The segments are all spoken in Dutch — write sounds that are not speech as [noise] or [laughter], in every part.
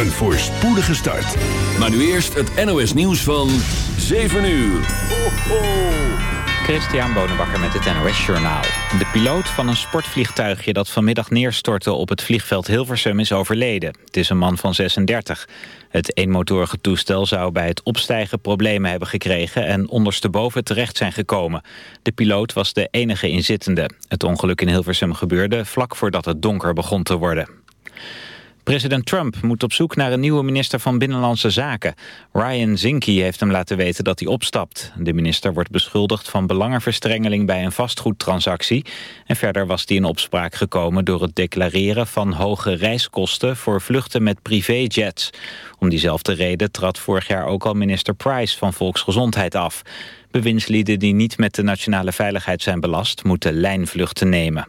een voorspoedige start. Maar nu eerst het NOS nieuws van 7 uur. Ho, ho. Christian Bonenbakker met het NOS Journaal. De piloot van een sportvliegtuigje dat vanmiddag neerstortte op het vliegveld Hilversum is overleden. Het is een man van 36. Het eenmotorige toestel zou bij het opstijgen problemen hebben gekregen en ondersteboven terecht zijn gekomen. De piloot was de enige inzittende. Het ongeluk in Hilversum gebeurde vlak voordat het donker begon te worden. President Trump moet op zoek naar een nieuwe minister van Binnenlandse Zaken. Ryan Zinke heeft hem laten weten dat hij opstapt. De minister wordt beschuldigd van belangenverstrengeling bij een vastgoedtransactie. En verder was hij in opspraak gekomen door het declareren van hoge reiskosten voor vluchten met privéjets. Om diezelfde reden trad vorig jaar ook al minister Price van Volksgezondheid af. Bewindslieden die niet met de nationale veiligheid zijn belast moeten lijnvluchten nemen.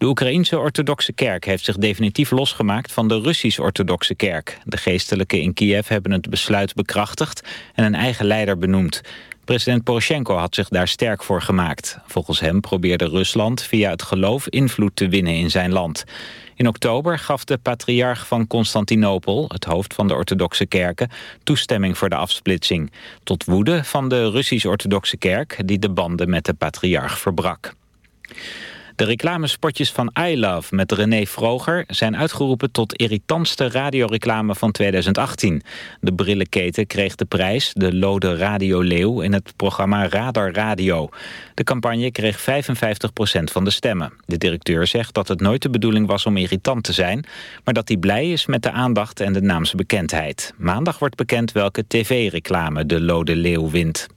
De Oekraïense orthodoxe kerk heeft zich definitief losgemaakt van de Russisch-orthodoxe kerk. De geestelijken in Kiev hebben het besluit bekrachtigd en een eigen leider benoemd. President Poroshenko had zich daar sterk voor gemaakt. Volgens hem probeerde Rusland via het geloof invloed te winnen in zijn land. In oktober gaf de patriarch van Constantinopel, het hoofd van de orthodoxe kerken, toestemming voor de afsplitsing. Tot woede van de Russisch-orthodoxe kerk die de banden met de patriarch verbrak. De reclamespotjes van iLove met René Vroger zijn uitgeroepen tot irritantste radioreclame van 2018. De brillenketen kreeg de prijs, de Lode Radio Leeuw, in het programma Radar Radio. De campagne kreeg 55% van de stemmen. De directeur zegt dat het nooit de bedoeling was om irritant te zijn, maar dat hij blij is met de aandacht en de naamsbekendheid. Maandag wordt bekend welke tv-reclame de Lode Leeuw wint.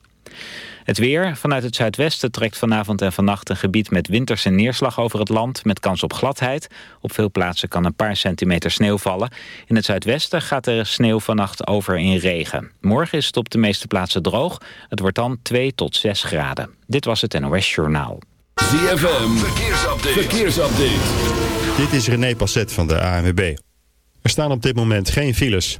Het weer. Vanuit het zuidwesten trekt vanavond en vannacht een gebied met winterse neerslag over het land met kans op gladheid. Op veel plaatsen kan een paar centimeter sneeuw vallen. In het zuidwesten gaat er sneeuw vannacht over in regen. Morgen is het op de meeste plaatsen droog. Het wordt dan 2 tot 6 graden. Dit was het NOS Journaal. ZFM. Verkeersupdate. Verkeersupdate. Dit is René Passet van de ANWB. Er staan op dit moment geen files.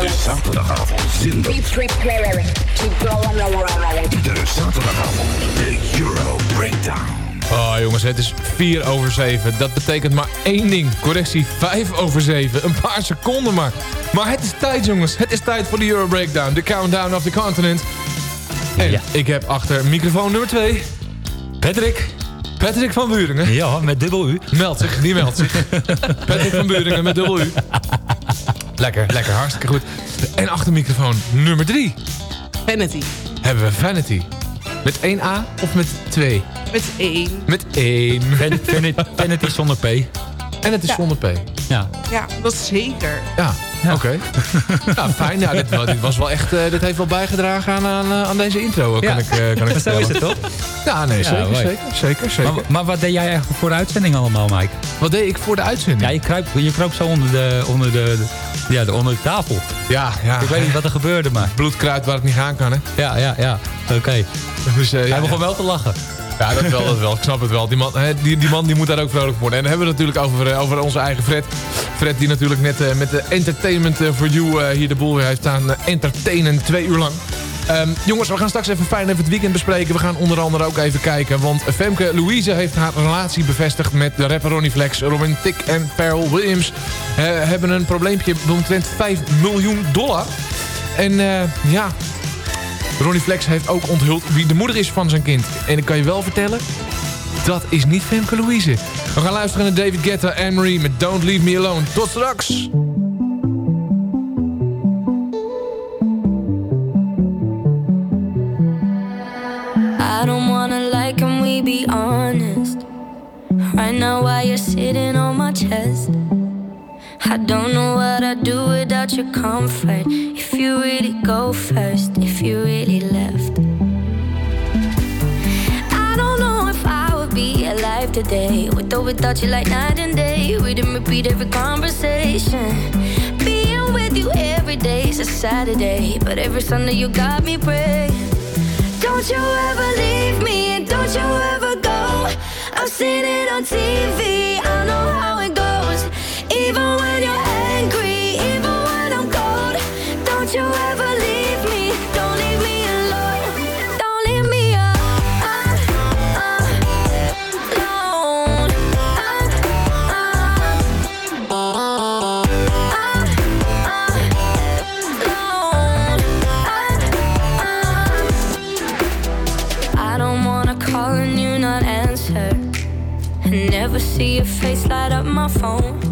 De zaterdagavond zinder. To go on a ride. Iedere zaterdagavond de Euro Breakdown. Oh jongens, het is 4 over 7. Dat betekent maar één ding. Correctie, 5 over 7. Een paar seconden maar. Maar het is tijd jongens. Het is tijd voor de Euro Breakdown. De countdown of the continent. En ik heb achter microfoon nummer 2... Patrick. Patrick van Buringen. Ja, met dubbel U. Meldt zich, die meldt zich. [laughs] Patrick van Buringen met dubbel U. Lekker, lekker, hartstikke goed. En achter microfoon nummer 3 Vanity. hebben we Vanity. Met 1 A of met 2? Met één. Met 1. Vanity zonder P. En het is Ja. zonder P. Ja. Ja, dat zeker. Ja, oké. [laughs] ja, fijn. Ja, dit, wa- dit, was wel echt, eh, dit heeft wel bijgedragen aan, aan, eh, aan deze intro, kan Ja. ik, eh, kan ik [laughs] Zo is vertellen. het toch? Ja, nee, Ja, zeker, zeker, zeker, zeker. Maar, maar wat deed jij eigenlijk voor de uitzending allemaal, Mike? Wat deed ik voor de uitzending? Ja, je, kruip, je kroop zo onder de, onder de, de- ja, de, onder de tafel. Ja, ja. Ik weet niet wat er gebeurde, maar... Bloedkruid waar het niet gaan kan, hè? Ja, ja, ja. Oké. [laughs] Dus, eh, ja, Hij begon ja. wel te lachen. Ja, dat wel, dat wel. Ik snap het wel. Die man, die, die man die moet daar ook vrolijk worden. En dan hebben we het natuurlijk over, eh, over onze eigen Fred. Fred die natuurlijk net eh, met de Entertainment eh, for You hier de boel weer heeft staan entertainen twee uur lang. Ehm, jongens, we gaan straks even fijn even het weekend bespreken. We gaan onder andere ook even kijken. Want Femke Louise heeft haar relatie bevestigd met de rapper Ronnie Flex. Robin Tick en Pharrell Williams hebben een probleempje omtrent 5 miljoen dollar. En ja, Ronnie Flex heeft ook onthuld wie de moeder is van zijn kind. En ik kan je wel vertellen, dat is niet Femke Louise. We gaan luisteren naar David Guetta en Marie met Don't Leave Me Alone. Tot straks! I don't wanna lie, can we be honest? Right now, while you're sitting on my chest, I don't know what I'd do without your comfort. If you really go first, if you really left. I don't know if I would be alive today with or without you, like night and day. Read and repeat every conversation. Being with you every day is a Saturday, but every Sunday you got me praying. Don't you ever leave me and don't you ever go. I've seen it on TV, I know see your face light up my phone.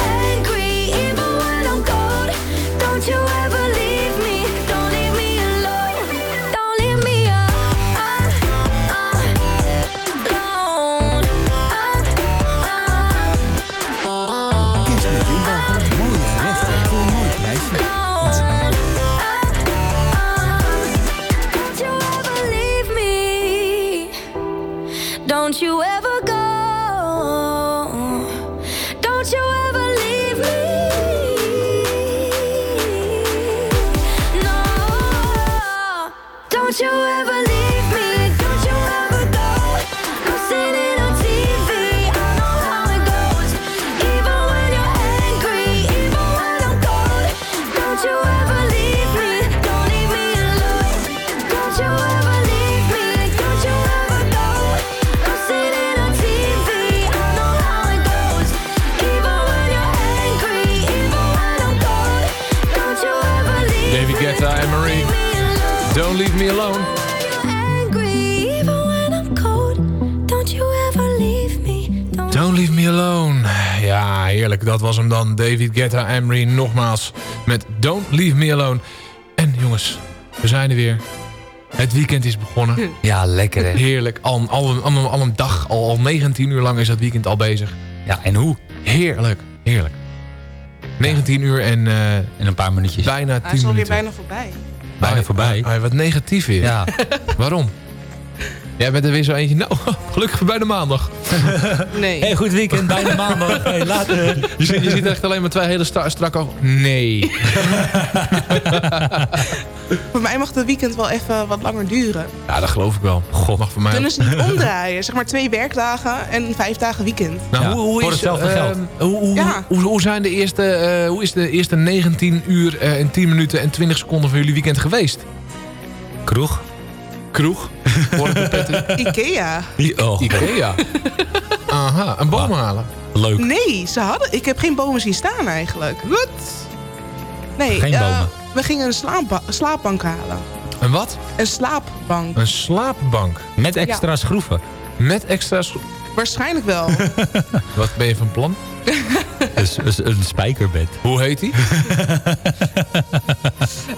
you leave me alone. angry, even when I'm cold. Don't you ever leave me. Don't Don't leave me alone. Ja, heerlijk. Dat was hem dan. David Guetta Marie nogmaals met Don't leave me alone. En jongens, we zijn er weer. Het weekend is begonnen. Ja, lekker hè. Heerlijk. Al, al, al, al een dag, al, al 19 uur lang is dat weekend al bezig. Ja, en hoe? Heerlijk, heerlijk. 19 uur en... eh, En een paar minuutjes. bijna 10 Hij is alweer minuten. bijna voorbij. Bijna voorbij. Ah, wat negatief weer. Ja. Waarom? Jij bent er weer zo eentje. Nou, [laughs] gelukkig bij de maandag. [laughs] Nee. Hey, goed weekend, bijna maandag. [laughs] Hey, later. Je ziet, je ziet echt alleen maar twee hele strakke ogen. Nee. Voor mij mag het weekend wel even wat langer duren. Ja, dat geloof ik wel. God, mag voor mij Kunnen ze niet omdraaien. Zeg maar twee werkdagen en vijf dagen weekend. Nou, Ja, hoe, hoe, voor is, hetzelfde eh, geld. Hoe, hoe, Ja. hoe, hoe zijn de eerste, eh, hoe is de eerste 19 uur eh, en 10 minuten en 20 seconden van jullie weekend geweest? Kroeg. Kroeg? Ikea. Oh, Ikea. Aha, een boom halen. leuk. Nee, ze hadden, ik heb geen bomen zien staan eigenlijk. Wat? Nee, Geen eh, bomen. we gingen een slaapba- slaapbank halen. Een wat? Een slaapbank. Een slaapbank. Met extra schroeven. Met extra... schro- Waarschijnlijk wel. [laughs] Wat ben je van plan? [laughs] Dus, dus een spijkerbed. Hoe heet die? [laughs]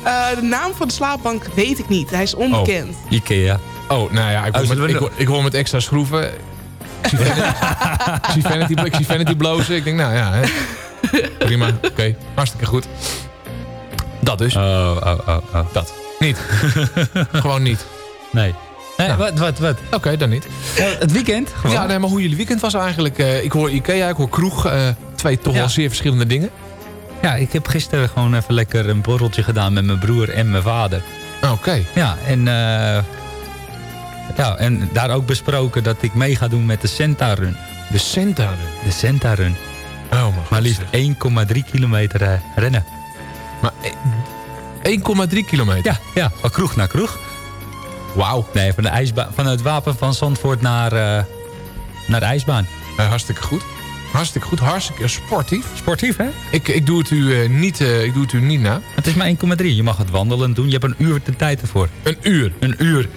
Eh, de naam van de slaapbank weet ik niet. Hij is onbekend. Ikea. Oh, nou ja, ik hoor, Oh, zullen met, ik, nog- hoor, ik hoor met extra schroeven. Ik zie Vanity, [laughs] ik zie Vanity, blozen. Ik denk, nou ja, hè. prima. Oké, hartstikke goed. Dat dus. Oh, oh, oh, oh. Dat. Niet. Gewoon niet. Nee. Nee, Ja. wat, wat, wat? Oké, dan niet. Eh, het weekend? Gewoon. Ja, nee, maar hoe jullie weekend was eigenlijk? eh, ik hoor Ikea, ik hoor kroeg. eh, twee toch wel zeer verschillende dingen. Ja, ik heb gisteren gewoon even lekker een borreltje gedaan met mijn broer en mijn vader. Oké. Ja, en, eh, ja, en daar ook besproken dat ik mee ga doen met de Senta Run. De Senta De Senta Run. Oh, Maar god, liefst zeg. 1,3 kilometer eh, rennen. Maar eh, 1,3 kilometer. Ja, ja, van kroeg naar kroeg. Wauw. Nee, van, de ijsbaan, van het wapen van Zandvoort naar, eh, naar de ijsbaan. Eh, hartstikke goed. Hartstikke goed. Hartstikke sportief. Sportief, hè? Ik, ik, doe het u, eh, niet, eh, ik doe het u niet na. Het is maar 1,3. Je mag het wandelen doen. Je hebt een uur de tijd ervoor. Een uur. Een uur.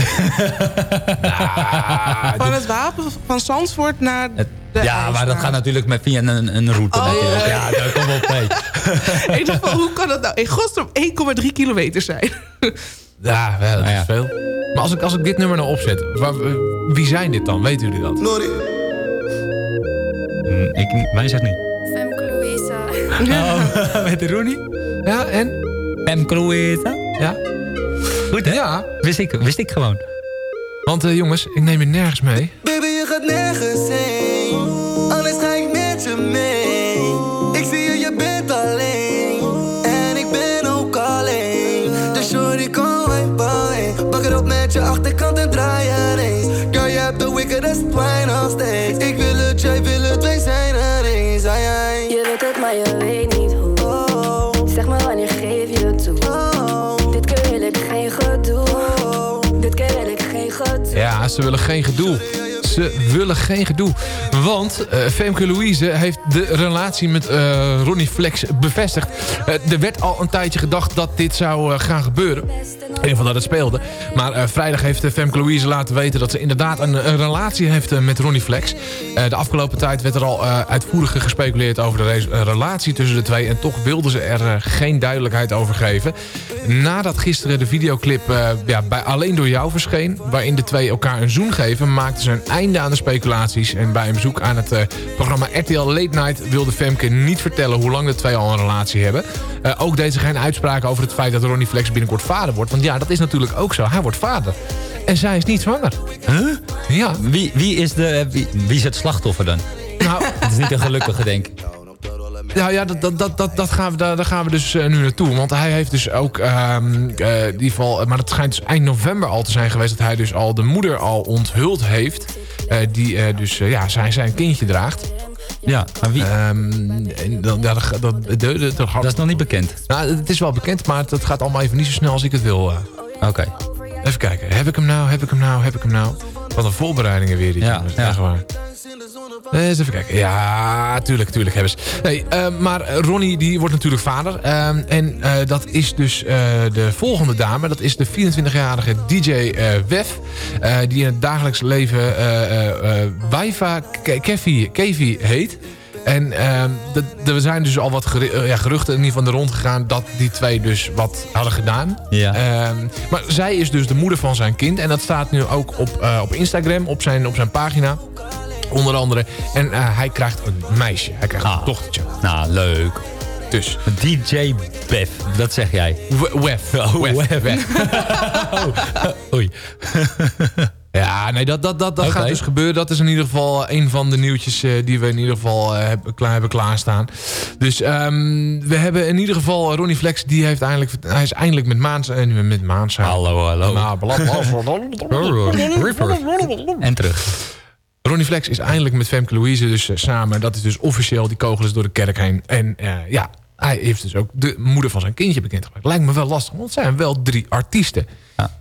[laughs] Van het wapen van Zandvoort naar Het- de ja, maar dat gaat natuurlijk met via een, een route. Oh, natuurlijk. ja. Daar kom op mee. [laughs] Ik dacht van, hoe kan dat nou in godsnaam 1,3 kilometer zijn? [laughs] Ja, wel, dat Nou ja. is veel. Maar als ik, als ik dit nummer nou opzet, waar, eh, wie zijn dit dan? Weten jullie dat? Mm, Ik, wij zeggen niet. Femke Louisa. Oh, [laughs] met de Rooney? Ja, en? Pam Cruisa? Ja? Goed, hè? Ja, Wist ik, wist ik gewoon. want eh, jongens, ik neem je nergens mee. Baby, je gaat nergens heen. Anders ga ik met je mee. Ik zie je, je bent alleen. En ik ben ook alleen. Dus shorty, kom mijn boy. Bak het op met je achterkant en draai er eens. Girl, je hebt de wickedest wine ze willen geen gedoe. Ze willen geen gedoe. Want eh, Femke Louise heeft de relatie met eh, Ronnie Flex bevestigd. Eh, er werd al een tijdje gedacht dat dit zou gaan gebeuren. In geval dat het speelde. Maar vrijdag heeft Femke Louise laten weten dat ze inderdaad een, een relatie heeft met Ronnie Flex. De afgelopen tijd werd er al eh, uitvoerig gespeculeerd over de re- relatie tussen de twee. En toch wilden ze er geen duidelijkheid over geven. Nadat gisteren de videoclip ja, bij Alleen Door Jou verscheen... waarin de twee elkaar een zoen geven... maakten ze een einde aan de speculaties. En bij een bezoek aan het eh, programma RTL Late Night... wilde Femke niet vertellen hoe lang de twee al een relatie hebben. Eh, ook deed ze geen uitspraken over het feit dat Ronnie Flex binnenkort vader wordt. Want ja, dat is natuurlijk ook zo. Hij wordt vader. En zij is niet zwanger. Huh? Ja. Wie, wie, is de, wie, wie is het slachtoffer dan? Nou, [laughs] Het is niet een gelukkige, denk ik. Nou ja, dat, dat, dat, dat, gaan we, daar, gaan we dus eh, nu naartoe. Want hij heeft dus ook, ehm, eh, in ieder geval, maar het schijnt dus eind november al te zijn geweest... dat hij dus al de moeder al onthuld heeft. Eh, die eh, dus eh, ja, zijn, zijn kindje draagt. Ja, maar wie? dan, ja, dat, dat, Dat is nog niet bekend. Nou, het is wel bekend, maar het, het gaat allemaal even niet zo snel als ik het wil. Oké. Even kijken, heb ik hem nou, heb ik hem nou, heb ik hem nou? Wat een voorbereidingen weer, die Ja, ja. echt waar. Eh, Eens even kijken. Ja, tuurlijk, tuurlijk hebben ze. Nee, eh, maar Ronnie die wordt natuurlijk vader. Ehm, en eh, dat is dus eh, de volgende dame. Dat is de 24-jarige DJ eh Wef. eh, die in het dagelijks leven eh eh, eh, Waifa Ke- Kevi, Kevi heet. En ehm, er zijn dus al wat eh, ja, geruchten in ieder geval rond gegaan... dat die twee dus wat hadden gedaan. Ja. Ehm, maar zij is dus de moeder van zijn kind. En dat staat nu ook op, eh, op Instagram, op zijn, op zijn pagina. Onder andere. En eh, hij krijgt een meisje. Hij krijgt Ah. een dochtertje. Nou, leuk. Dus. DJ Bev, dat zeg jij. Wef. Oh, Wef. Wef. Wef. [laughs] Oei. [laughs] Ja, nee, dat, dat, dat, dat gaat dus gebeuren. Dat is in ieder geval een van de nieuwtjes eh, die we in ieder geval eh, hebben, klaar, hebben klaarstaan. Dus ehm, we hebben in ieder geval Ronnie Flex, die heeft eindelijk, hij is eindelijk met Maans, eh, met Maans. Hallo, hallo. Nou, [laughs] En terug. Ronnie Flex is eindelijk met Femke Louise dus eh, samen. Dat is dus officieel, die kogel is door de kerk heen. En eh, ja, hij heeft dus ook de moeder van zijn kindje bekendgemaakt. Lijkt me wel lastig, want het zijn wel drie artiesten.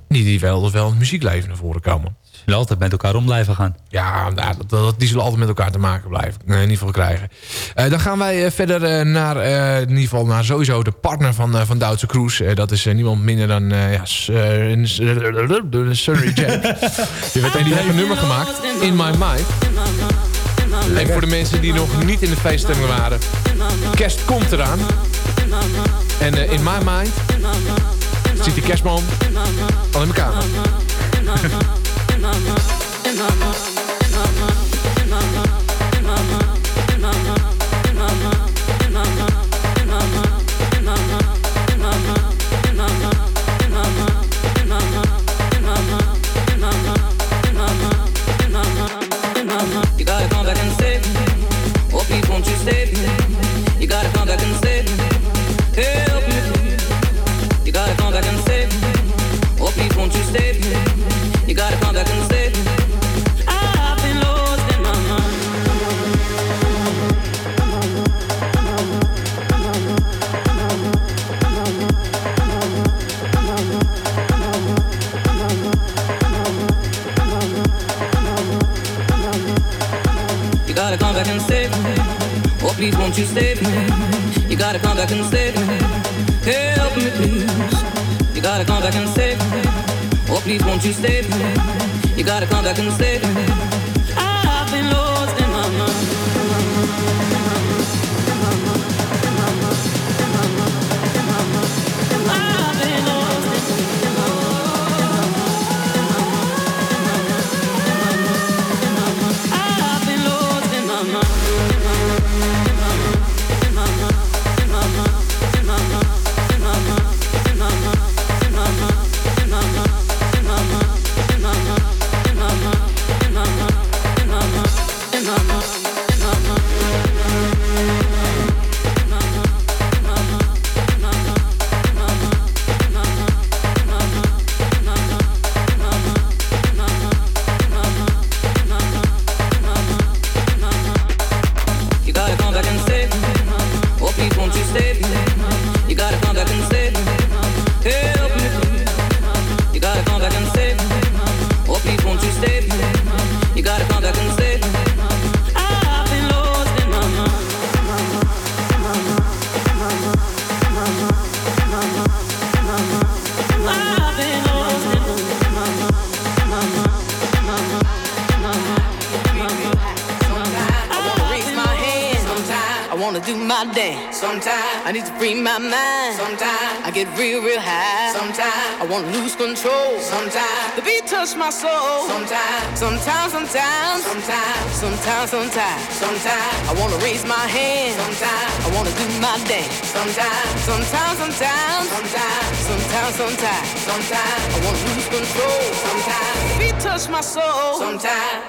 Die, die wel, wel in het muziekleven naar voren komen. Zullen altijd met elkaar om blijven gaan. Ja, nou, dat, dat- die zullen altijd met elkaar te maken blijven. In ieder geval krijgen. Eh, dan gaan wij eh, verder eh, naar, eh, in ieder geval naar sowieso de partner van, eh, van Duitse Cruise. Eh, dat is niemand minder dan eh ja, S- eh, S- de Sunny Jack. [laughs] die, werd, die heeft een nummer gemaakt, In My Mind. En voor de mensen die nog niet in de feeststemming waren. Kerst komt eraan. En eh, In My Mind ziet de kerstboom al in mijn [laughs] kamer. You please, won't you me? You gotta come back and save me. Help me, please. You gotta come back and save me. Oh, please, won't you me? You gotta come back and save me. Touch my soul. Sometimes, sometimes, sometimes, sometimes, sometimes, sometimes, sometimes I wanna raise my hand. Sometimes I wanna do my dance. Sometimes, sometimes, sometimes, sometimes, sometimes, sometimes, sometimes I wanna lose control. Sometimes beat touch my soul. Sometimes.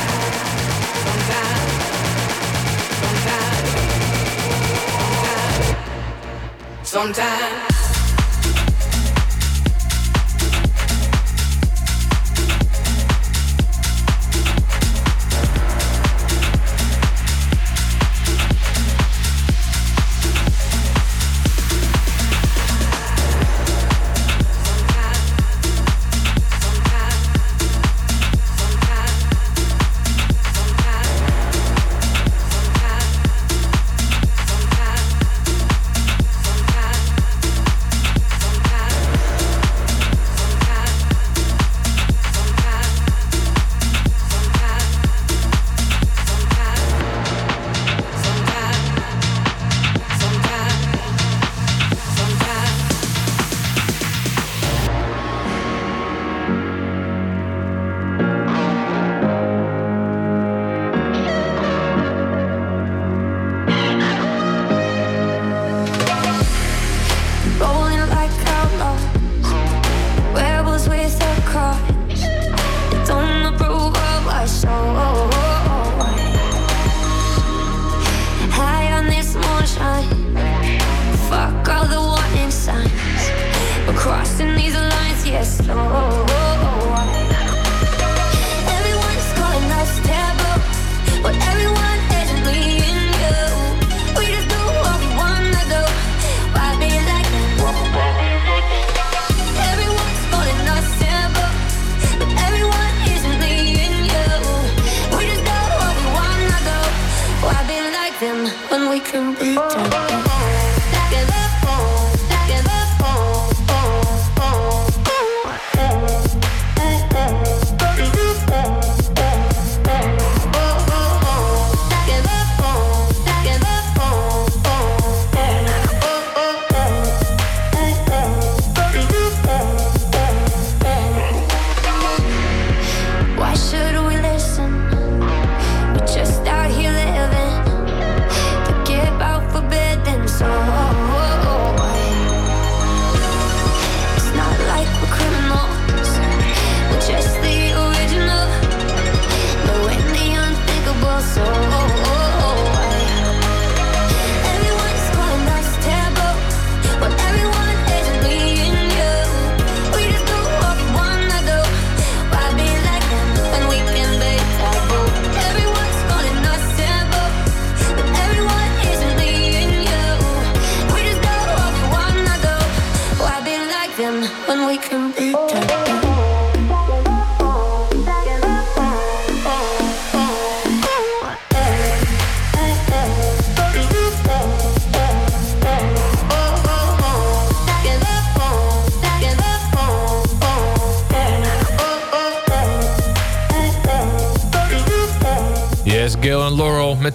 sometimes,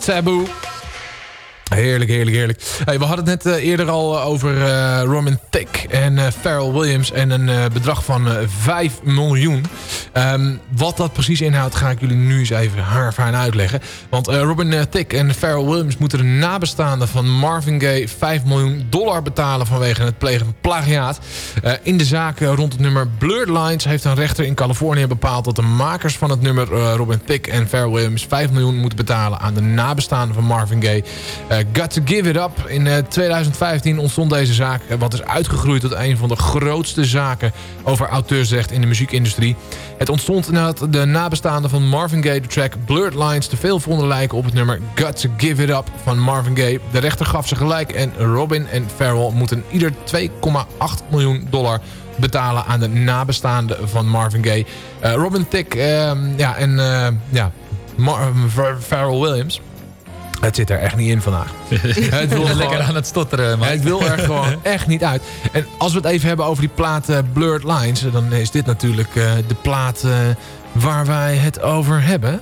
Taboo. Heerlijk, heerlijk, heerlijk. We hadden het net eh, eerder al eh, over eh, Robin Thicke en eh, Pharrell Williams... en een bedrag van eh 5 miljoen. Ehm, wat dat precies inhoudt, ga ik jullie nu eens even haarfijn uitleggen. Want eh, Robin eh, Thicke en Pharrell Williams moeten de nabestaanden van Marvin Gaye... 5 miljoen dollar betalen vanwege het plegen van plagiaat. Eh, in de zaak rond het nummer Blurred Lines... heeft een rechter in Californië bepaald dat de makers van het nummer... Robin Thicke en Pharrell Williams 5 miljoen moeten betalen... aan de nabestaanden van Marvin Gaye. Got to Give It Up. In eh, 2015 ontstond deze zaak... wat is uitgegroeid tot een van de grootste zaken... over auteursrecht in de muziekindustrie. Ontstond nadat de nabestaanden van Marvin Gaye... de track Blurred Lines te veel vonden lijken op het nummer Got to Give It Up van Marvin Gaye. De rechter gaf ze gelijk en Robin en Pharrell moeten ieder 2,8 miljoen dollar betalen aan de nabestaanden van Marvin Gaye. Eh, Robin Thicke ehm, ja, en eh, ja, Mar Pharrell Williams... Het zit er echt niet in vandaag. [laughs] het wil Lekker aan het stotteren, man. Het wil er gewoon [laughs] echt niet uit. En als we het even hebben over die plaat eh, Blurred Lines... dan is dit natuurlijk eh, de plaat... eh, waar wij het over hebben.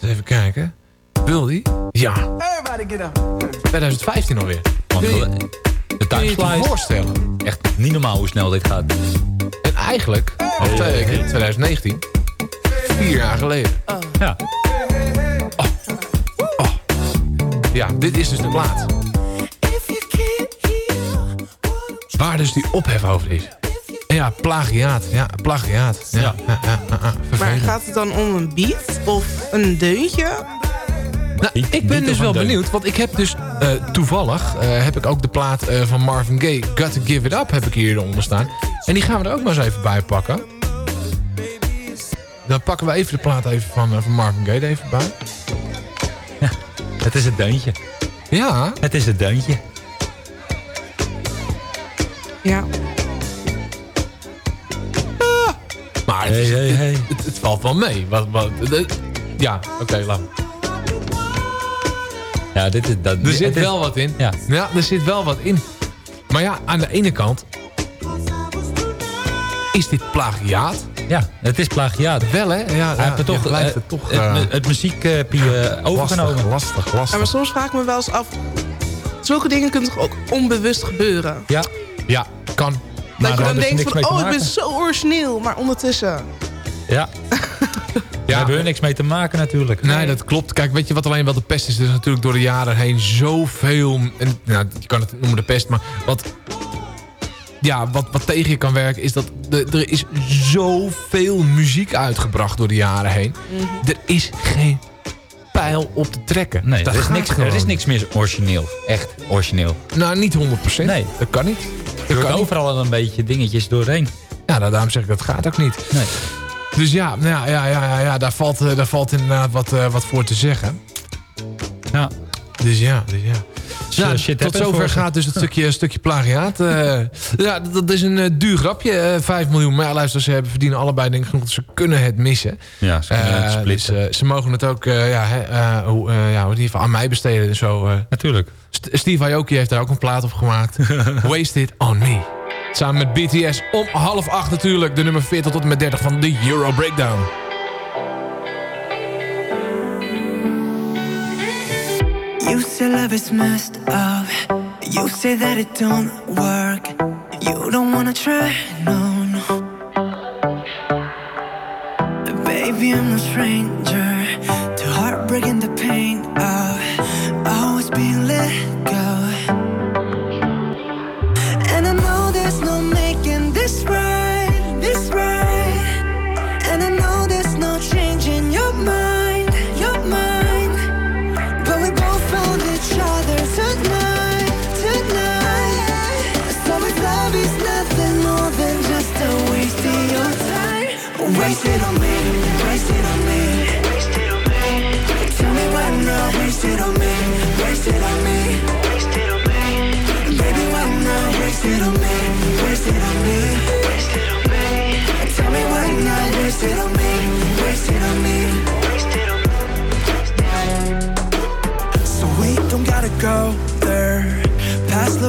Eens even kijken. Wil die? Ja. Everybody get up. 2015 alweer. Je- de kun time je voorstellen? Echt niet normaal hoe snel dit gaat. En eigenlijk, of twee weken, 2019, vier jaar geleden. Ja. Ja, dit is dus de plaat. Waar dus die ophef over is. Ja, plagiaat. Ja, plagiaat. Ja, ja. ja, ja, ja, Maar gaat het dan om een beat of een deuntje? Nou, ik ben dus wel benieuwd, want ik heb dus eh, toevallig eh, heb ik ook de plaat eh, van Marvin Gaye, Got to Give It Up, heb ik hier onder staan. En die gaan we er ook maar eens even bij pakken. Dan pakken we even de plaat even van, van Marvin Gaye er even bij. Het is het deuntje. Ja. Het is het deuntje. Ja. Maar het, is- Het, het, het valt wel mee. Wat, wat, het- ja, oké, laat maar. Ja, dit is, dat, Er zit het is- wel wat in. Ja. ja, er zit wel wat in. Maar ja, aan de ene kant... Is dit plagiaat? Ja, het is plagiaat. Wel, hè? Ja, Hij ja, heeft het je toch, blijft eh, het toch... het, eh, het muziekpie eh, overgenomen. Lastig, Ja, lastig. maar soms vraag ik me wel eens af... Zulke dingen kunnen toch ook onbewust gebeuren? Ja. Ja, kan. Dat Maar je daar dan denkt van, oh, ik ben zo origineel. Maar ondertussen... Ja. [laughs] Daar hebben we niks mee te maken natuurlijk. Nee, dat klopt. Kijk, weet je wat alleen wel de pest is? Er is natuurlijk door de jaren heen zoveel... En, nou, je kan het noemen de pest, maar wat... Ja, wat, wat tegen je kan werken is dat... de- er is zoveel muziek uitgebracht door de jaren heen. Er is geen pijl op te trekken. Nee, Dat er is, niks, er is niks meer origineel. Echt origineel. Nou, niet 100%. Nee. Dat kan niet. Er kan overal al een beetje dingetjes doorheen. Ja, nou, daarom zeg ik dat gaat ook niet. Nee. Dus ja, nou ja, ja, ja, ja, ja daar, valt, eh, daar valt inderdaad wat, eh, wat voor te zeggen. Ja. Dus ja, dus ja. Shit tot zover gaat dus het stukje, stukje plagiaat. Eh, ja, dat, dat is een eh, duur grapje. eh 5 miljoen. Maar ja, luister, ze hebben, verdienen allebei denk ik genoeg. Ze kunnen het missen. Ja, ze kunnen het splitsen. dus, ze mogen het ook ja, hoe, ja, geval aan mij besteden. en Zo. Natuurlijk. St- Steve Aoki heeft daar ook een plaat op gemaakt. [laughs] Wasted on Me. Samen met BTS om half acht natuurlijk. De nummer 40 tot en met 30 van de Euro Breakdown. You say love is messed up. You say that it don't work. You don't wanna try, no, no. Baby, I'm no stranger to heartbreak and the pain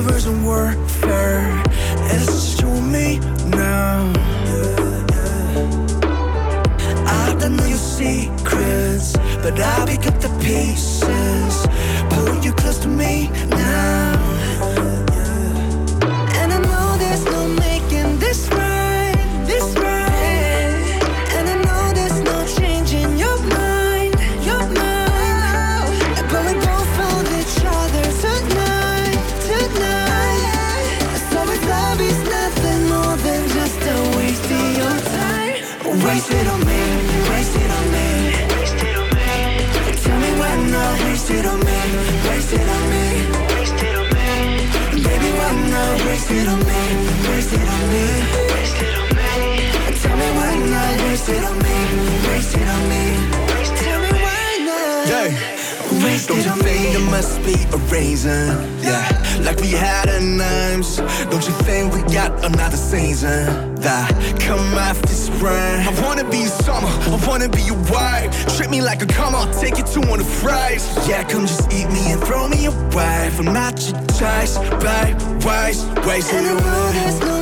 Lovers and warfare. It's just you and me now. I don't know your secrets, but I'll pick up the pieces. Pull you close to me now. Waste it on me, waste it on me. Tell me why not waste it on me, waste it on me. Baby, why not waste it on me, waste it on me. Tell me why not waste it on me, there must be a reason? Yeah, like we had a names. Don't you think we got another season? That come after spring. I wanna be summer, I wanna be your wife. Treat me like a come on, take you to one of fries. Yeah, come just eat me and throw me away. I'm not your choice, babe. Waste, waste And it know away. there's no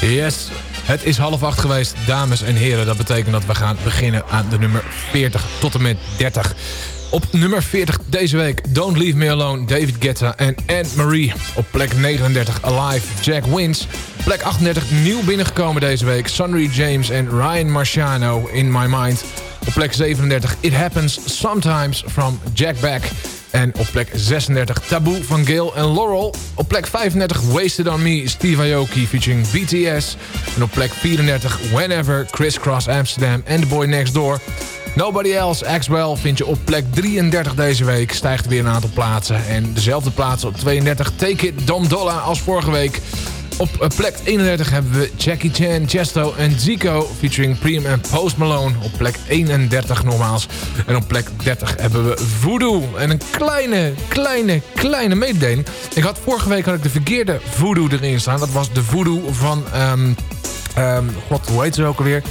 Yes, het is half acht geweest, dames en heren. Dat betekent dat we gaan beginnen aan de nummer 40 tot en met 30. Op nummer 40 deze week Don't Leave Me Alone, David Guetta en Anne-Marie. Op plek 39 Alive, Jack Wins. Plek 38 nieuw binnengekomen deze week, Sunry James en Ryan Marciano, In My Mind. Op plek 37 It Happens Sometimes from Jack Beck. En op plek 36 Taboe van Gail en Laurel. Op plek 35 Wasted On Me, Steve Aoki featuring BTS. En op plek 34 Whenever, Criss Cross Amsterdam en The Boy Next Door. Nobody Else, Axwell vind je op plek 33 deze week. Stijgt weer een aantal plaatsen. En dezelfde plaatsen op 32 Take It, Dom Dolla als vorige week. Op eh, plek 31 hebben we Jackie Chan, Chesto en Zico featuring Preem en Post Malone. Op plek 31 nogmaals. En op plek 30 hebben we Voodoo. En een kleine, kleine, kleine mededeling. Ik had vorige week had ik de verkeerde Voodoo erin staan. Dat was de Voodoo van... Um, um, God, hoe heet ze ook alweer?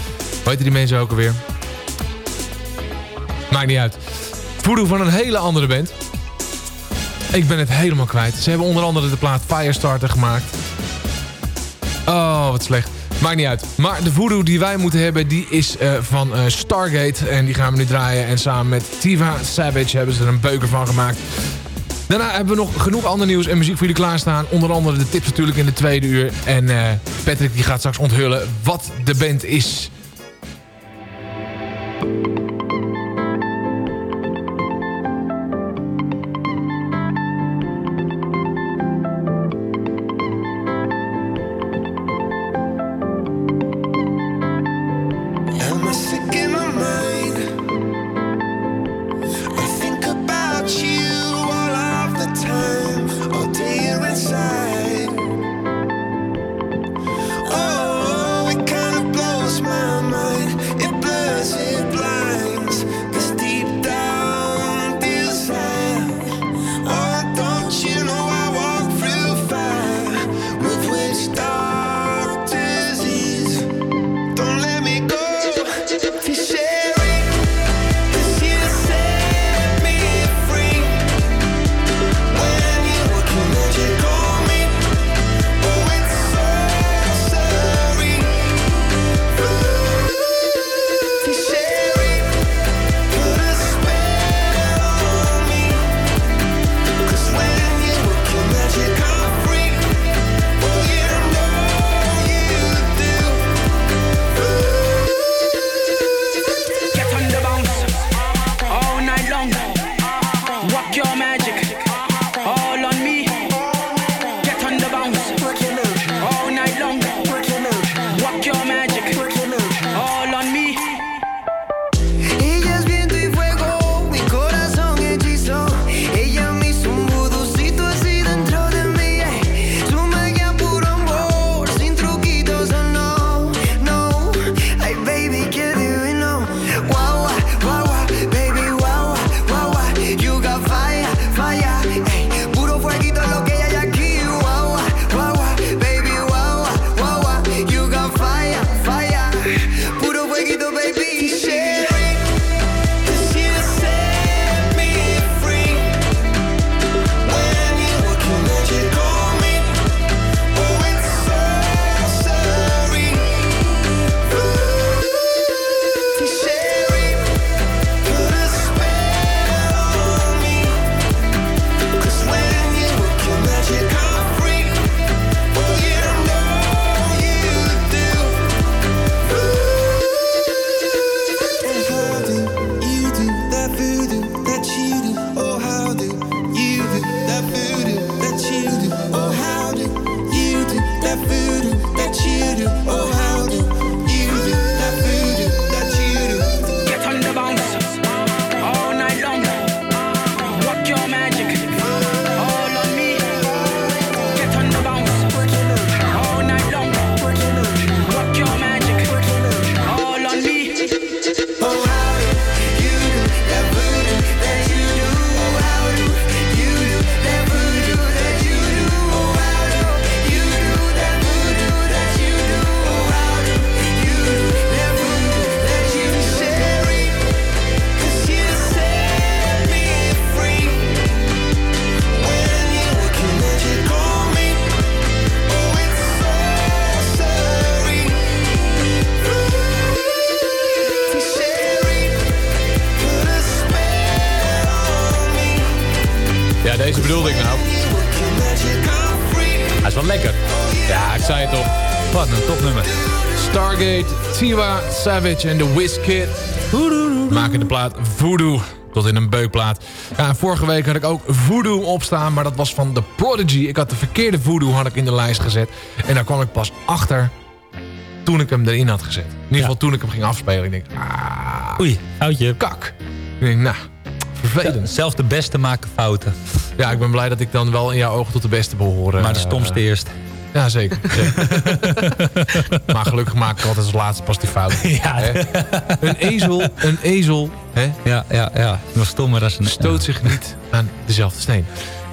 Hoe heet die mensen ook alweer? Maakt niet uit. Voodoo van een hele andere band. Ik ben het helemaal kwijt. Ze hebben onder andere de plaat Firestarter gemaakt. Oh, wat slecht. Maakt niet uit. Maar de voodoo die wij moeten hebben, die is uh, van uh, Stargate. En die gaan we nu draaien. En samen met Tiva Savage hebben ze er een beuker van gemaakt. Daarna hebben we nog genoeg ander nieuws en muziek voor jullie klaarstaan. Onder andere de tips natuurlijk in de tweede uur. En uh, Patrick die gaat straks onthullen wat de band is. Savage en The Wizkid maken de plaat Voodoo tot in een beukplaat. Ja, vorige week had ik ook Voodoo opstaan, maar dat was van The Prodigy. Ik had de verkeerde Voodoo had ik in de lijst gezet. En daar kwam ik pas achter toen ik hem erin had gezet. In ieder geval toen ik hem ging afspelen. Ik denk, ah, Oei, foutje. kak. Ik denk, nou, vervelend. Zelf de beste maken fouten. Ja, ik ben blij dat ik dan wel in jouw ogen tot de beste behoor. Maar de stomste eerst. Ja, zeker. [laughs] zeker. maar gelukkig maak ik altijd als laatste pas die fout. Ja. Hè? Een ezel, een ezel, hè? Ja, ja, ja. Nog stommer als een... stoot zich niet aan dezelfde steen.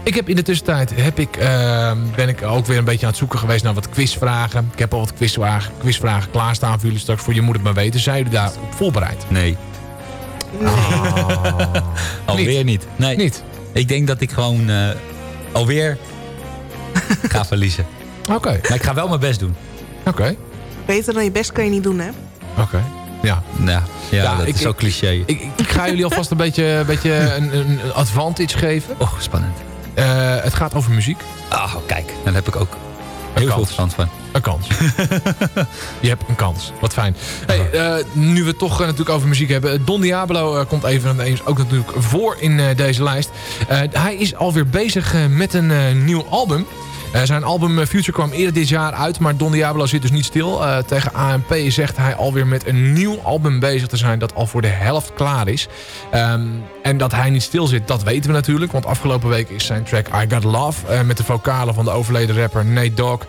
Ik heb in de tussentijd heb ik, uh, ben ik ook weer een beetje aan het zoeken geweest naar wat quizvragen. Ik heb al wat quizvragen, quizvragen klaarstaan voor jullie straks. Voor je moet het maar weten. Zijn jullie daar op voorbereid? Nee. Ah. [laughs] Alweer niet. Nee. Niet? Ik denk dat ik gewoon uh, alweer ga verliezen. Oké. Okay. Maar ik ga wel mijn best doen. Oké. Okay. Beter dan je best kan je niet doen, hè? Oké. Okay. Ja. Ja, ja, ja dat ik, is zo cliché. Ik, ik, ik, ga jullie alvast een beetje, een, beetje een, een advantage geven. Oh, spannend. Uh, het gaat over muziek. Oh, kijk. Dan heb ik ook heel veel verstand van. Een kans. [laughs] je hebt een kans. Wat fijn. Hey, uh, nu we het toch uh, natuurlijk over muziek hebben. Don Diablo uh, komt even eens ook natuurlijk voor in deze lijst. hij is alweer bezig met een nieuw album. Uh, zijn album Future kwam eerder dit jaar uit, maar Don Diablo zit dus niet stil. Uh, tegen ANP zegt hij alweer met een nieuw album bezig te zijn dat al voor de helft klaar is. Um, en dat hij niet stil zit, dat weten we natuurlijk. Want afgelopen week is zijn track I Got Love uh, met de vocalen van de overleden rapper Nate Dogg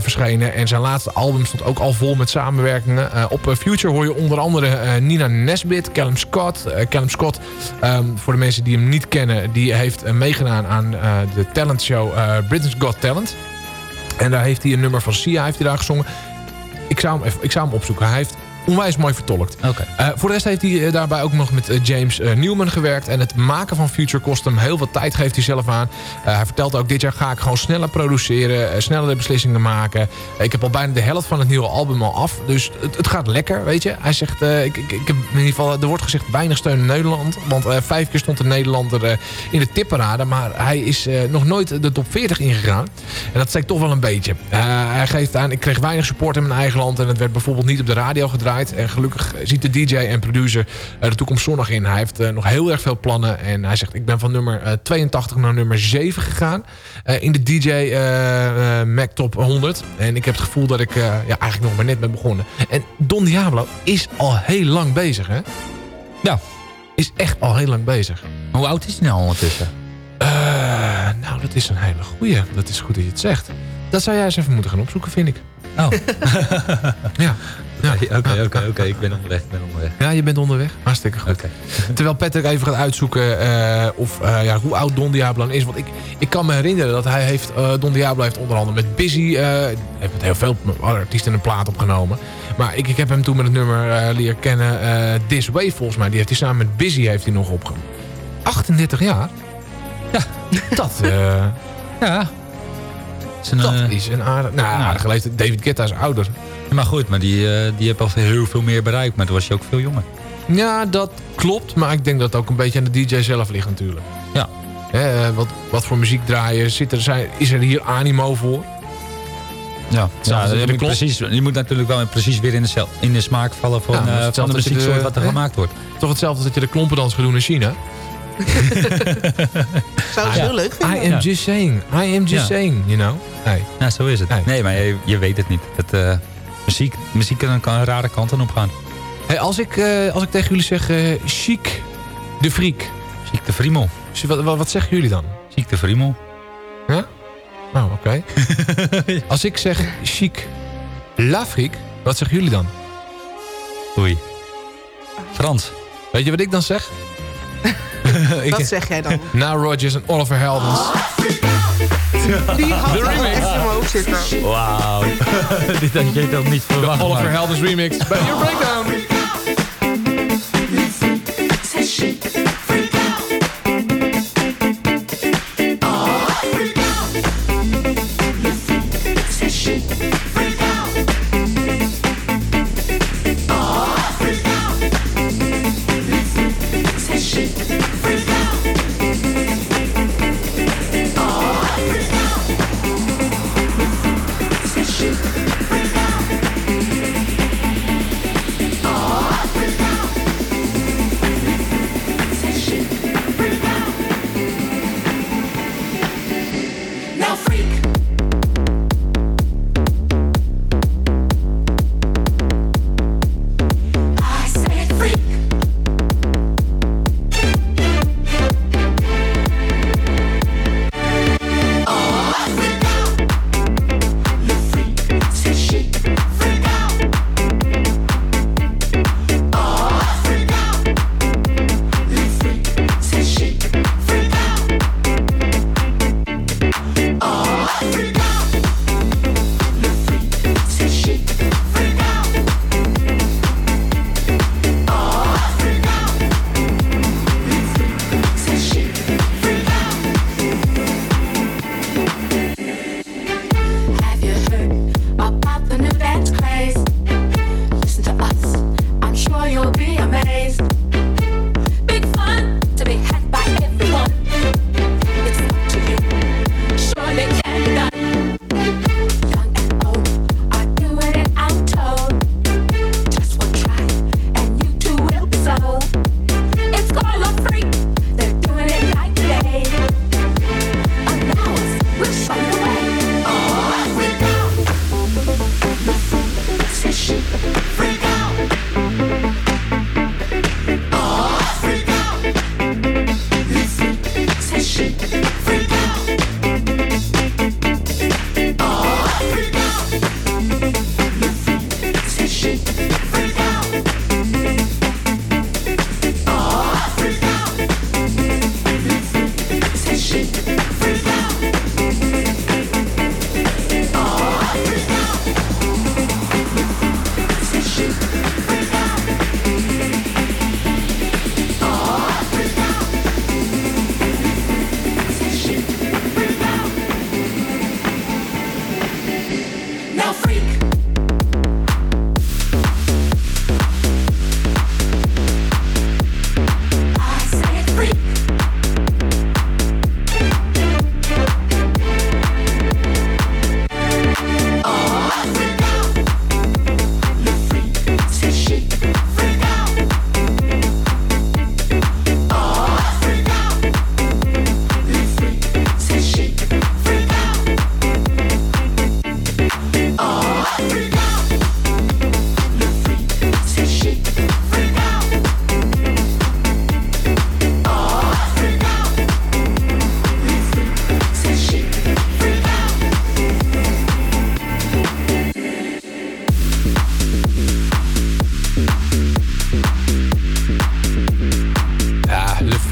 verschenen. En zijn laatste album stond ook al vol met samenwerkingen. op Future hoor je onder andere Nina Nesbitt, Callum Scott. Callum Scott, um, voor de mensen die hem niet kennen, die heeft meegedaan aan de talentshow Britain's Got Talent. En daar heeft hij een nummer van Sia heeft hij daar gezongen. Ik zou hem, even, ik zou hem opzoeken. Hij heeft onwijs mooi vertolkt. Okay. Uh, voor de rest heeft hij daarbij ook nog met uh, James Newman gewerkt. En het maken van Future kost hem heel veel tijd, geeft hij zelf aan. hij vertelt ook, dit jaar ga ik gewoon sneller produceren. sneller de beslissingen maken. ik heb al bijna de helft van het nieuwe album al af. Dus het, het gaat lekker, weet je. Hij zegt, ik, ik, ik, heb in ieder geval, er wordt gezegd weinig steun in Nederland. Want vijf keer stond de Nederlander in de tipparade. Maar hij is nog nooit de top 40 ingegaan. En dat steekt toch wel een beetje. hij geeft aan, ik kreeg weinig support in mijn eigen land. En het werd bijvoorbeeld niet op de radio gedraaid. En gelukkig ziet de DJ en producer de toekomst zonnig in. Hij heeft uh, nog heel erg veel plannen. En hij zegt, ik ben van nummer uh, 82 naar nummer 7 gegaan. In de DJ Mac Top 100. En ik heb het gevoel dat ik ja, eigenlijk nog maar net ben begonnen. En Don Diablo is al heel lang bezig, hè? Ja. Is echt al heel lang bezig. Hoe oud is hij nou ondertussen? nou, dat is een hele goeie. Dat is goed dat je het zegt. Dat zou jij eens even moeten gaan opzoeken, vind ik. Oh. [laughs] ja. Oké, oké, oké. Ik ben onderweg, ben onderweg. Ja, je bent onderweg? Hartstikke goed. Okay. Terwijl Patrick even gaat uitzoeken uh, of, uh, ja, hoe oud Don Diablo is. Want ik, ik kan me herinneren dat hij heeft... Uh, Don Diablo heeft onder andere met Busy... heeft met heel veel artiesten een plaat opgenomen. Maar ik, ik heb hem toen met het nummer leren kennen. This Way volgens mij. Die heeft hij samen met Busy heeft hij nog opgenomen. 38 jaar? Ja. Dat... ja. Dat is een aardig... Nou, nou. aardige leeftijd. David Guetta is ouder. Maar goed, maar die, uh, die heeft al heel veel meer bereikt. Maar toen was je ook veel jonger. Ja, dat klopt. Maar ik denk dat het ook een beetje aan de DJ zelf ligt natuurlijk. Ja. Hè, wat, wat voor muziek draaien? Zit er, zijn, is er hier animo voor? Ja, ja je, moet precies, je moet natuurlijk wel precies weer in de, in de smaak vallen van, ja, uh, van de muzieksoort wat er gemaakt wordt. Toch hetzelfde als dat je de klompendans gaat doen in China? [laughs] Zou het heel leuk vinden. I am ja. just saying. I am just ja. saying, you know. Hey. Ja, zo is het. Hey. Nee, maar je, je, weet het niet. Het, uh, muziek, muziek kan, kan rare kanten op gaan. Hey, als, ik, uh, als ik tegen jullie zeg uh, chic de freak. Chic de friemel. Wat, wat, wat zeggen jullie dan? Chic de friemel. [laughs] Ja? Oh, oké. Okay. als ik zeg chic la freak, wat zeggen jullie dan? Oei. Frans. Weet je wat ik dan zeg? [laughs] [laughs] Wat zeg jij dan? Na Rogers en Oliver Heldens. Die had de remix. in mijn hoofd zitten. Wauw. [laughs] Dit had je toch niet verwacht. De Oliver Heldens remix bij Your Breakdown.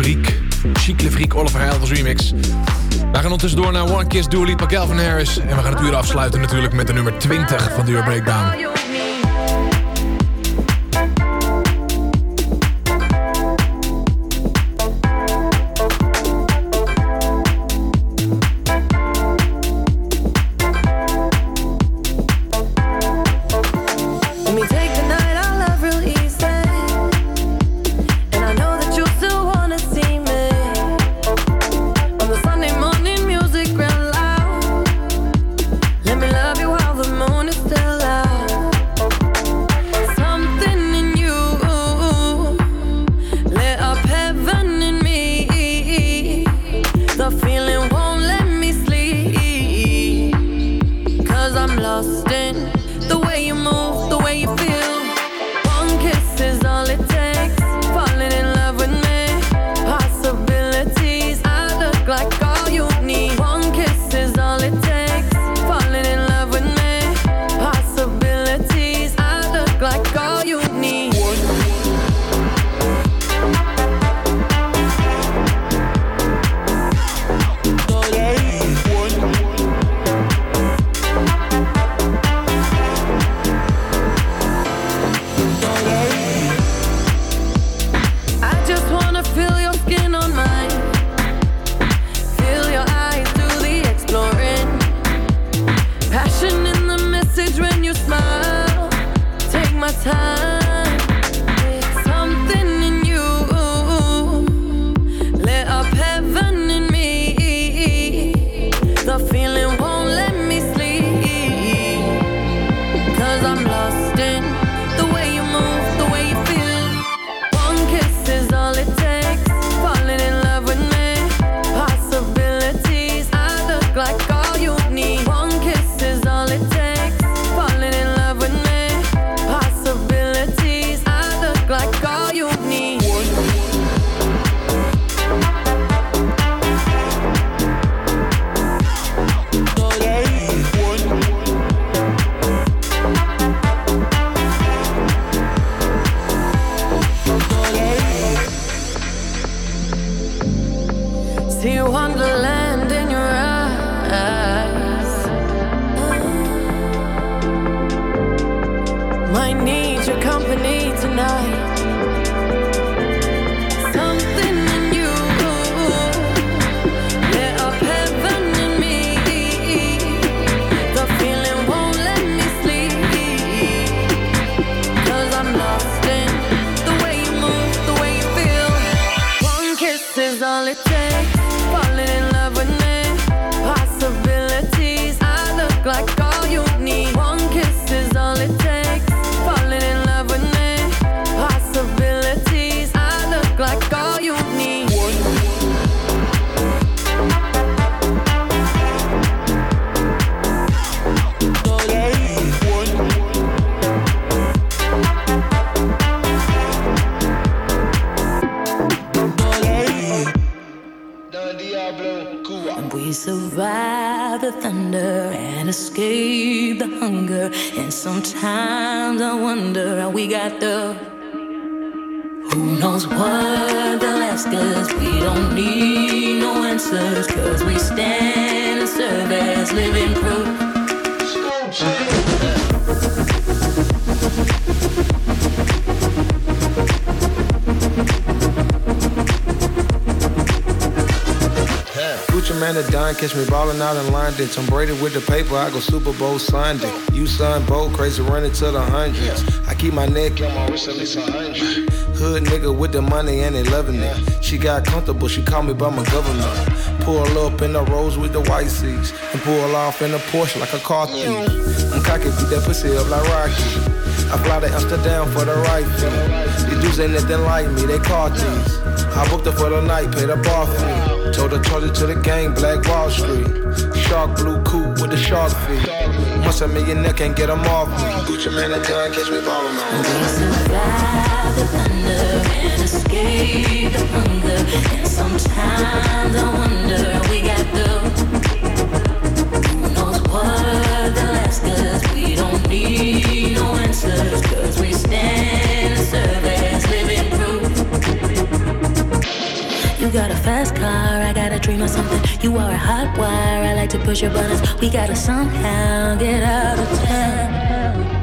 Freak. Chic Le Freak, Oliver Heilders remix. We gaan ondertussen door naar One Kiss Dua Lipa, Calvin Harris. En we gaan het uur afsluiten natuurlijk met de nummer 20 van de Uur Breakdown. Catch me ballin' out in London. Tom Brady with the paper, I go Super Bowl Sunday. You son, bold, crazy, running to the hundreds. I keep my neck on my wrist at least a hundred. Hood nigga with the money and they loving it. She got comfortable, she called me by my government. Pull up in the rose with the white seats. And pull off in a Porsche like a car thief. I'm cocky, beat that pussy up like Rocky. I fly to Amsterdam for the right fee. These dudes ain't nothing like me, they caught these. I booked her for the night, paid a bar fee. Told her, told her to the gang, Black Wall Street. Shark blue coupe with the shark feet. Once a millionaire can't get them off me. Gucci man, that time catch me ballin' on. Push your buttons. We gotta somehow get out of town.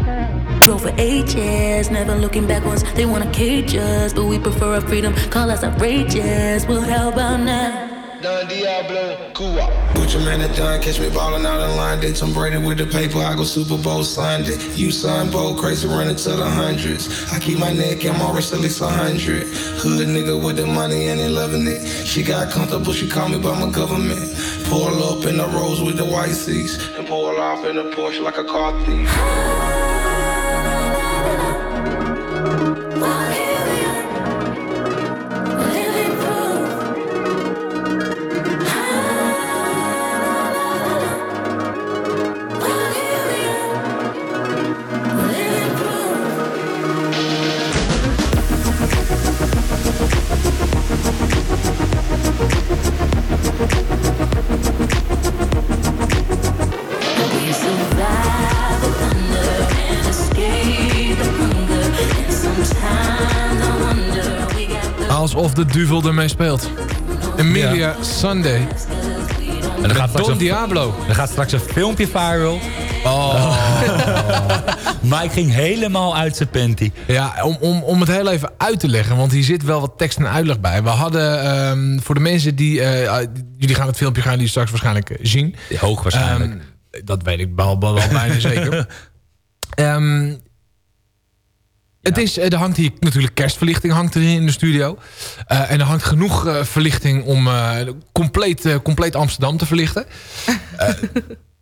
Drove for ages, never looking back once. They wanna cage us, but we prefer our freedom. Call us outrageous, well, how about now? Don Diablo, Cuba. Gucci done, catch me ballin' out in line. Tom Brady with the paper, I go Super Bowl signed it. You signed bold, crazy running to the hundreds. I keep my neck and my wrist at least a hundred. Hood nigga with the money and they loving it. She got comfortable, she called me by my government. Pull up in the rose with the white seats. And pull off in the Porsche like a car thief. Alsof de duvel ermee speelt. Emilia Sunday. En dan gaat Don een- Diablo. Er gaat straks een filmpje viral. Oh. [laughs] Mike ging helemaal uit zijn panty. Ja, om, om, om het heel even uit te leggen, want hier zit wel wat tekst en uitleg bij. We hadden ehm, voor de mensen die... eh, jullie gaan het filmpje gaan jullie straks waarschijnlijk zien. Hoogwaarschijnlijk. Ehm, dat weet ik wel, wel, wel bijna zeker. [laughs] Ehm, het is, eh, er hangt hier natuurlijk kerstverlichting hangt er in de studio. Eh, en er hangt genoeg eh, verlichting om compleet, compleet Amsterdam te verlichten. [laughs]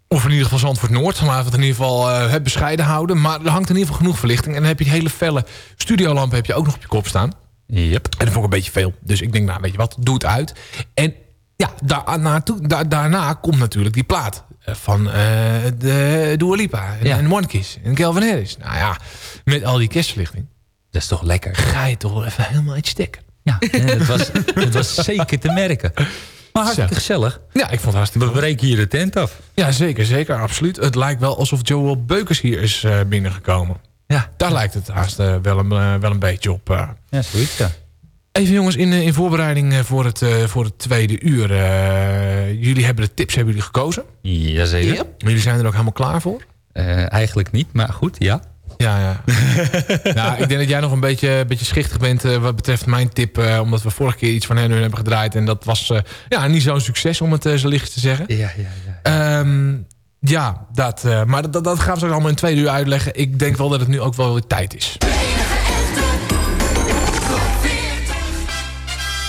Of in ieder geval Zandvoort Noord. Laten we het in ieder geval het bescheiden houden. Maar er hangt in ieder geval genoeg verlichting. En dan heb je die hele felle studiolamp heb je ook nog op je kop staan. Yep. En dat vond ik een beetje veel. Dus ik denk, nou weet je wat, doe het uit. En ja, daarna, da, daarna komt natuurlijk die plaat. Van eh, de Dua Lipa en, en One Kiss en Calvin Harris. Nou ja, met al die kerstverlichting. Dat is toch lekker. Ga je toch even helemaal iets stekken. Ja, het was, het was zeker te merken. Maar hartstikke gezellig. Ja, ik vond het hartstikke We breken hier de tent af. Ja, zeker, zeker, absoluut. Het lijkt wel alsof Joel Beukers hier is eh, binnengekomen. Ja. Daar lijkt het haast eh, wel, een, wel een beetje op. Ja, zoiets ja. Even jongens, in, eh, in voorbereiding eh, voor het, eh, voor het tweede uur. jullie hebben de tips hebben jullie gekozen. Jazeker. Yep. Jullie zijn er ook helemaal klaar voor? Eigenlijk niet, maar goed, ja. Ja, ja. [laughs] nou, ik denk dat jij nog een beetje, een beetje schichtig bent wat betreft mijn tip. omdat we vorige keer iets van hen hebben gedraaid. En dat was ja, niet zo'n succes, om het zo licht te zeggen. Ja, ja, ja. Ehm, ja, dat, maar dat, dat gaan we straks allemaal in twee uur uitleggen. Ik denk wel dat het nu ook wel weer tijd is.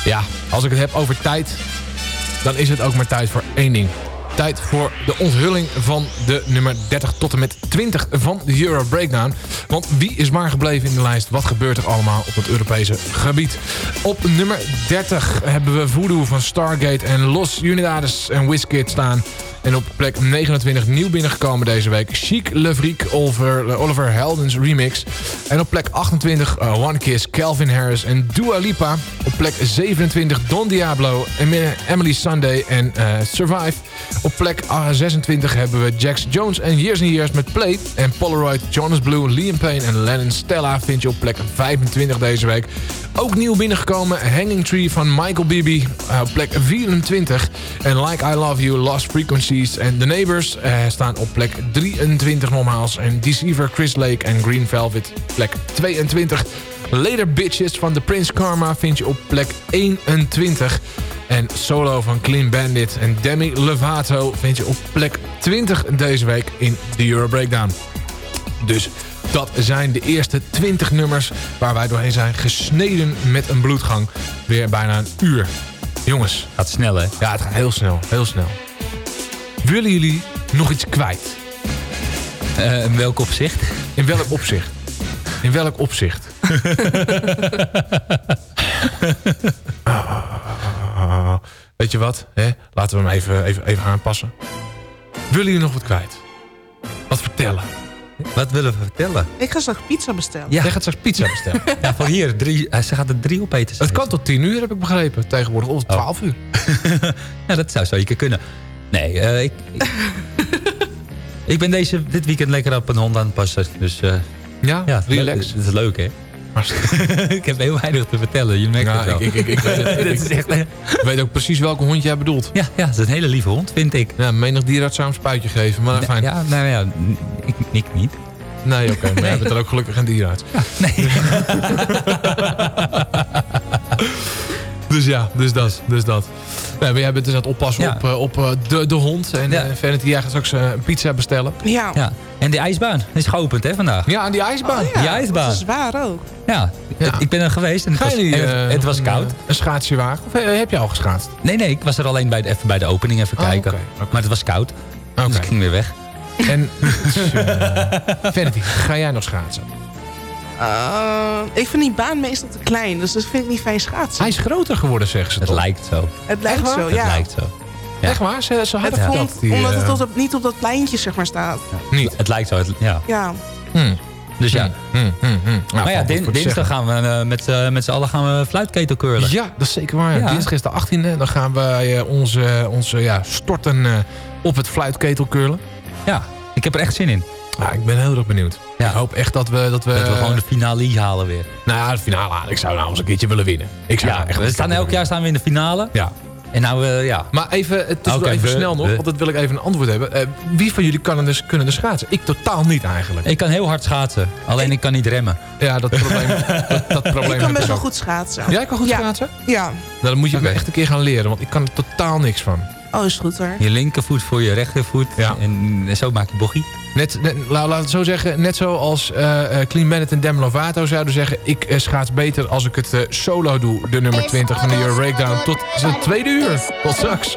Ja, als ik het heb over tijd, dan is het ook maar tijd voor één ding. Tijd voor de onthulling van de nummer 30 tot en met 20 van de Euro Breakdown. Want wie is maar gebleven in de lijst? Wat gebeurt er allemaal op het Europese gebied? Op nummer 30 hebben we Voodoo van Stargate en Los Unidades en Wizkid staan. En op plek 29 nieuw binnengekomen deze week. Chic Le Vriek Oliver, Heldens remix. En op plek 28 uh, One Kiss, Calvin Harris en Dua Lipa. Op plek 27 Don Diablo, Em- Emily Sunday en eh, Survive. Op plek uh, 26 hebben we Jax Jones en Years and Years met Play. En Polaroid, Jonas Blue, Liam Payne en Lennon Stella vind je op plek 25 deze week. Ook nieuw binnengekomen Hanging Tree van Michael Bibi op plek 24. En Like I Love You, Lost En The Neighbors uh, staan op plek 23 nogmaals. En Deceiver, Chris Lake en Green Velvet plek 22. Later Bitches van The Prince Karma vind je op plek 21. En Solo van Clean Bandit en Demi Lovato vind je op plek 20 deze week in de Euro Breakdown. Dus dat zijn de eerste 20 nummers waar wij doorheen zijn gesneden met een bloedgang. Weer bijna een uur. Jongens. Gaat snel, hè? Ja, het gaat heel snel. Heel snel. Willen jullie nog iets kwijt? Uh, in welk opzicht? In welk opzicht? In welk opzicht? [laughs] weet je wat? Hè? Laten we hem even, even, even aanpassen. Willen jullie nog wat kwijt? Wat vertellen? Wat willen we vertellen? Ik ga straks pizza bestellen. Ja. Jij gaat straks pizza bestellen. [laughs] ja, van hier. Drie, ze gaat er drie opeten. Het kan tot tien uur, heb ik begrepen. Tegenwoordig. Of twaalf uur. [laughs] ja, dat zou zeker kunnen. Nee, uh, ik, ik, [laughs] ik, ben deze, dit weekend lekker op een hond aan het passen. Dus uh, ja, ja relax. Dat is leuk, hè? [laughs] ik heb heel weinig te vertellen, je merkt Ja, het wel. ik, ik, ik, [laughs] weet, echt, weet ook precies welke hond jij bedoelt. ja, ja, dat is een hele lieve hond, vind ik. Ja, menig dierarts zou een spuitje geven, maar fijn. Ja, nou ja, ik, niet. Nee, oké, maar jij bent er ook gelukkig een dierarts. nee. Dus ja, dus dat. Dus dat. Nee, maar jij bent dus aan het oppassen Ja. op, eh, op eh, de, de hond. En Ja. ja. Vanity, jij gaat straks eh, een pizza bestellen. Ja. Ja. En die ijsbaan is geopend hè, vandaag. Ja, en die ijsbaan. Oh, ja, Die ijsbaan. Dat is waar ook. Ja, Ja. ik ben er geweest en het was, je die, en het, eh, was een, koud. eh, Een schaatsje wagen? Of eh, heb je al geschaatst? Nee, nee, ik was er alleen bij de, even bij de opening even Oh, kijken. Maar het was koud, dus ik ging weer weg. En [laughs] Vanity, ga jij nog schaatsen? Uh, ik vind die baan meestal te klein, dus dat vind ik niet fijn schaatsen. Hij is groter geworden, zeggen ze Het toch? lijkt zo. Het lijkt Echt waar? zo, Het ja. lijkt zo. Ja. Echt waar? Ze, ze Het hadden vond, dat. Die, omdat het eh, tot op, niet op dat pleintje zeg maar staat. Niet. Het lijkt zo, het- ja. Ja. Hmm. Dus ja. Hmm, hmm, hmm. Nou, maar ja, din- dinsdag gaan we eh, met, z'n- met z'n allen gaan we fluitketel curlen. Ja, dat is zeker waar. Ja. Dinsdag is de 18e. Dan gaan wij eh, onze, onze ja, storten eh, op het fluitketel curlen. Ja, ik heb er echt zin in. Ja, ik ben heel erg benieuwd. Ja. Ik hoop echt dat we... Dat we, Dat we gewoon de finale halen weer. Nou ja, de finale halen. Ik zou nou eens een keertje willen winnen. Ik zou Ja, nou echt we staan elk jaar staan we in de finale. Ja. En nou, eh, ja. Maar even, het is Oké, wel even we- snel nog, we- want dat wil ik even een antwoord hebben. Eh, wie van jullie kan er dus, kunnen er schaatsen? Ik totaal niet eigenlijk. Ik kan heel hard schaatsen. Alleen ik kan niet remmen. Ja, dat probleem, [laughs] dat, dat probleem Ik kan best wel goed schaatsen. Jij kan goed Ja. schaatsen? Ja. Nou, dan moet je me Oké. echt een keer gaan leren, want ik kan er totaal niks van. Oh, is goed hoor. Je linkervoet voor je rechtervoet. Ja. En zo maak je bochie. Net, net, laat, laat het zo zeggen, net zoals eh eh, Clean Bennett en Demi Lovato zouden zeggen... ik eh, schaats beter als ik het solo doe, de nummer 20 van de Euro Breakdown. Tot het tweede uur. Tot straks.